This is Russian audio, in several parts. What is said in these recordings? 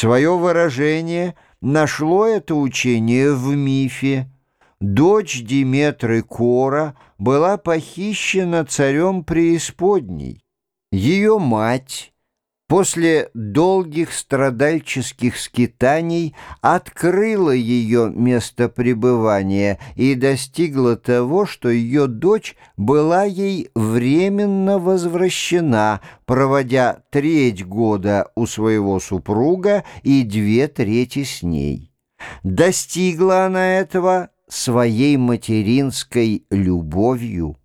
Свое выражение нашло это учение в мифе. Дочь Диметры Кора была похищена царем преисподней. Ее мать после долгих страдальческих скитаний открыла ее место пребывания и достигла того, что ее дочь была ей временно возвращена, проводя треть года у своего супруга и две трети с ней. Достигла она этого своей материнской любовью.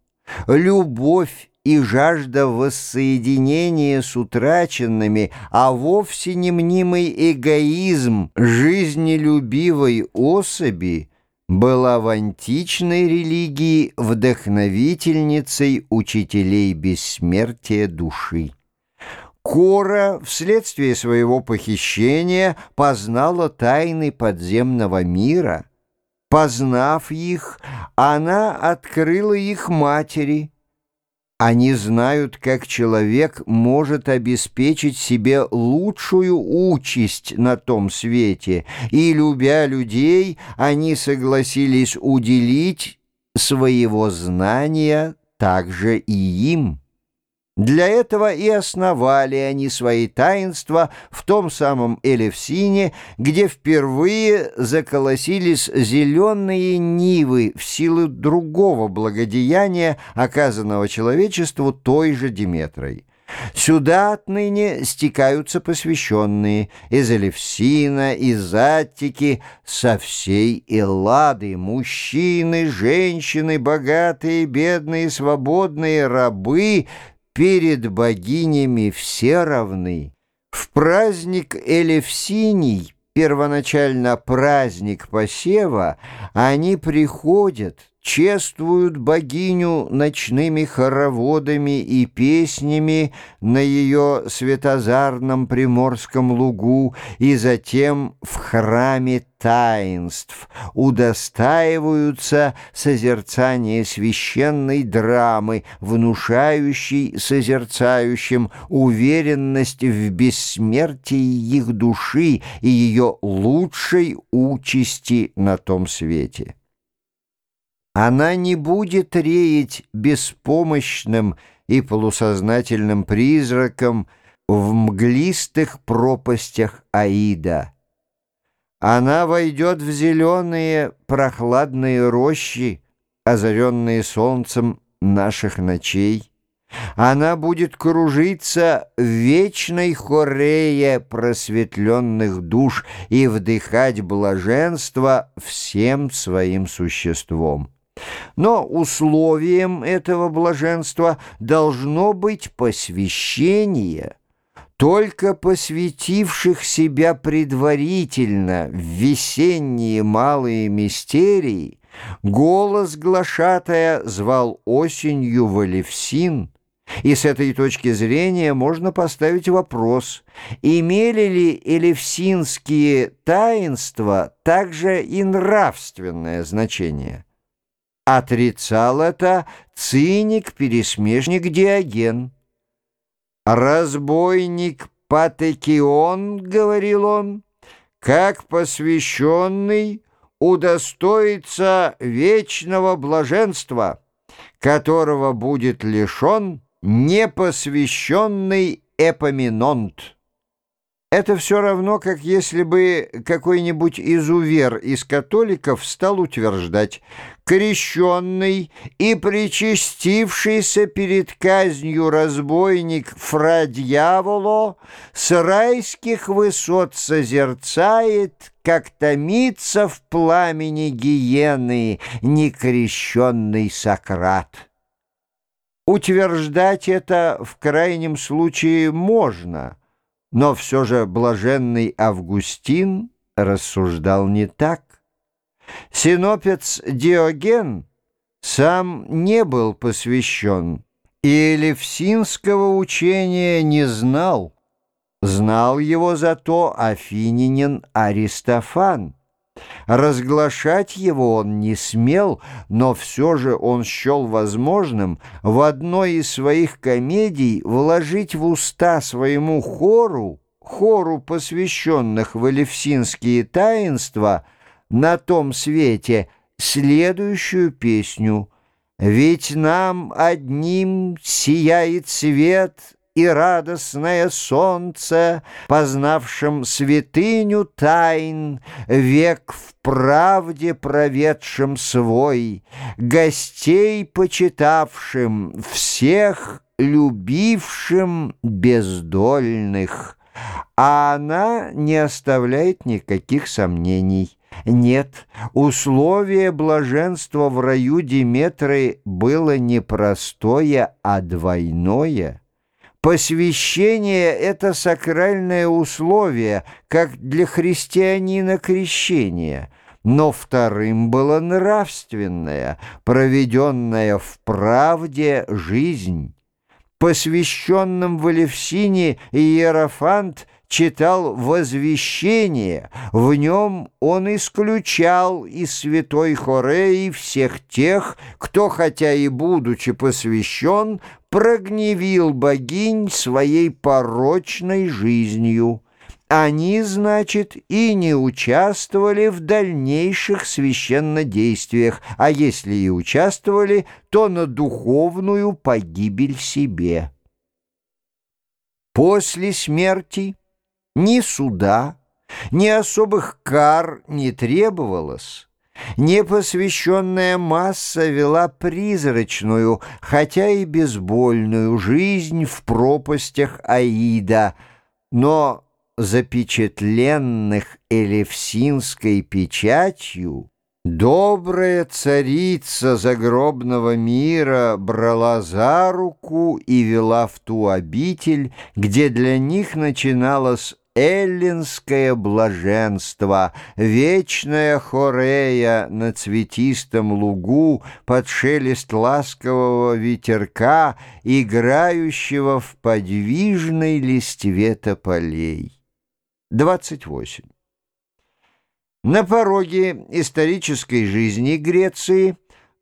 Любовь и жажда воссоединения с утраченными, а вовсе не мнимый эгоизм жизнелюбивой особи была в античной религии вдохновительницей учителей бессмертия души. Кора вследствие своего похищения познала тайны подземного мира. Познав их, она открыла их матери – они знают, как человек может обеспечить себе лучшую участь на том свете, и, любя людей, они согласились уделить своего знания также и им. Для этого и основали они свои таинства в том самом Элевсине, где впервые заколосились зеленые нивы в силу другого благодеяния, оказанного человечеству той же Диметрой. Сюда отныне стекаются посвященные из Элевсина, из Аттики, со всей Эллады, мужчины, женщины, богатые, бедные, свободные, рабы — перед богинями все равны. В праздник Элевсиний, первоначально праздник посева, они приходят — чествуют богиню ночными хороводами и песнями на ее светозарном приморском лугу и затем в храме таинств удостаиваются созерцания священной драмы, внушающей созерцающим уверенность в бессмертии их души и ее лучшей участи на том свете. Она не будет реять беспомощным и полусознательным призраком в мглистых пропастях Аида. Она войдет в зеленые прохладные рощи, озаренные солнцем наших ночей. Она будет кружиться в вечной хорее просветленных душ и вдыхать блаженство всем своим существом. Но условием этого блаженства должно быть посвящение. Только посвятивших себя предварительно в весенние малые мистерии голос глашатая звал осенью в Алевсин, и с этой точки зрения можно поставить вопрос, имели ли элевсинские таинства также и нравственное значение. Отрицал это циник-пересмешник Диоген. «Разбойник Патекион, — говорил он, — как посвященный удостоится вечного блаженства, которого будет лишен непосвященный Эпоминонт». Это все равно, как если бы какой-нибудь изувер из католиков стал утверждать «крещенный и причастившийся перед казнью разбойник фра дьяволо с райских высот созерцает, как томится в пламени гиены некрещенный Сократ». Утверждать это в крайнем случае можно – но все же блаженный Августин рассуждал не так. Синопец Диоген сам не был посвящен, и Элевсинского учения не знал. Знал его зато афининин Аристофан. Разглашать его он не смел, но все же он счел возможным в одной из своих комедий вложить в уста своему хору хору посвященных в элевсинские таинства на том свете следующую песню. «Ведь нам одним сияет свет и радостное солнце, познавшим святыню тайн, век в правде проведшим свой, гостей почитавшим, всех любившим бездольных. А она не оставляет никаких сомнений. Нет, условие блаженства в раю Диметры было не простое, а двойное. Посвящение — это сакральное условие, как для христианина крещение, но вторым было нравственное, проведенная в правде жизнь. Посвященным в Элевсине Иерофант читал возвещение, в нем он исключал из святой Хореи всех тех, кто, хотя и будучи посвящен, прогневил богинь своей порочной жизнью. Они, значит, и не участвовали в дальнейших священнодействиях, а если и участвовали, то на духовную погибель себе. После смерти ни суда, ни особых кар не требовалось. Непосвященная масса вела призрачную, хотя и безбольную жизнь в пропастях Аида, но запечатленных элевсинской печатью Добрая царица загробного мира брала за руку и вела в ту обитель, где для них начиналось эллинское блаженство, вечная хорея на цветистом лугу под шелест ласкового ветерка, играющего в подвижной листве тополей. 28. На пороге исторической жизни Греции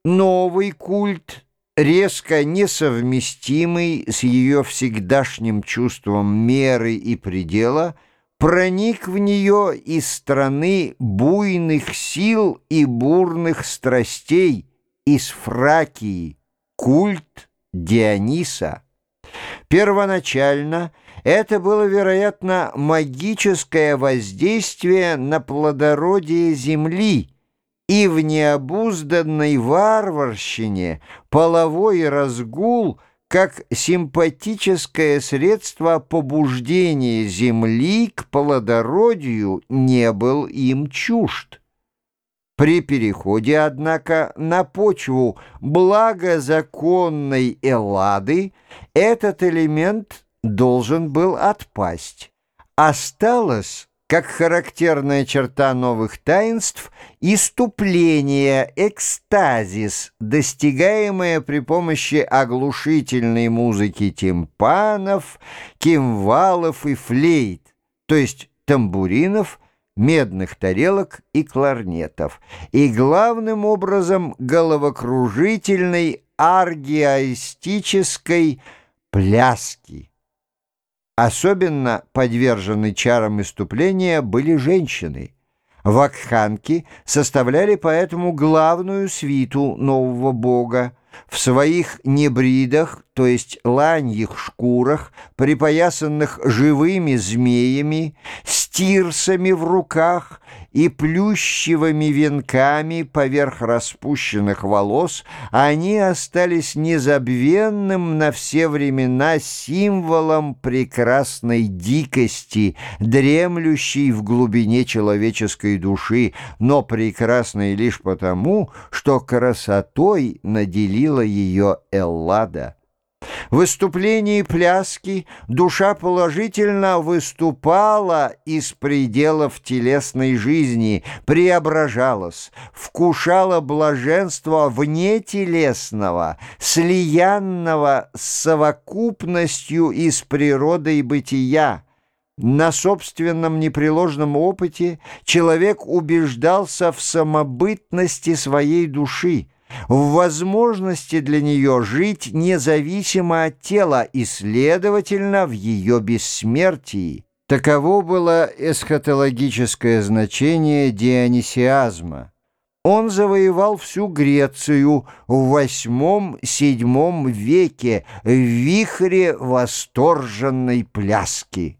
новый культ резко несовместимый с ее всегдашним чувством меры и предела, проник в нее из страны буйных сил и бурных страстей, из Фракии, культ Диониса. Первоначально это было, вероятно, магическое воздействие на плодородие земли – и в необузданной варварщине половой разгул как симпатическое средство побуждения земли к плодородию не был им чужд. При переходе, однако, на почву благозаконной Эллады этот элемент должен был отпасть. Осталось как характерная черта новых таинств, иступление, экстазис, достигаемое при помощи оглушительной музыки тимпанов, кимвалов и флейт, то есть тамбуринов, медных тарелок и кларнетов, и главным образом головокружительной аргиаистической пляски. Особенно подвержены чарам иступления были женщины. Вакханки составляли поэтому главную свиту нового бога. В своих небридах, то есть ланьих шкурах, припоясанных живыми змеями, стирсами в руках и плющевыми венками поверх распущенных волос, они остались незабвенным на все времена символом прекрасной дикости, дремлющей в глубине человеческой души, но прекрасной лишь потому, что красотой наделила ее Эллада. В выступлении пляски душа положительно выступала из пределов телесной жизни, преображалась, вкушала блаженство вне телесного, слиянного с совокупностью из природы и бытия. На собственном непреложном опыте человек убеждался в самобытности своей души, в возможности для нее жить независимо от тела и, следовательно, в ее бессмертии. Таково было эсхатологическое значение дионисиазма. Он завоевал всю Грецию в VIII-VII веке в вихре восторженной пляски.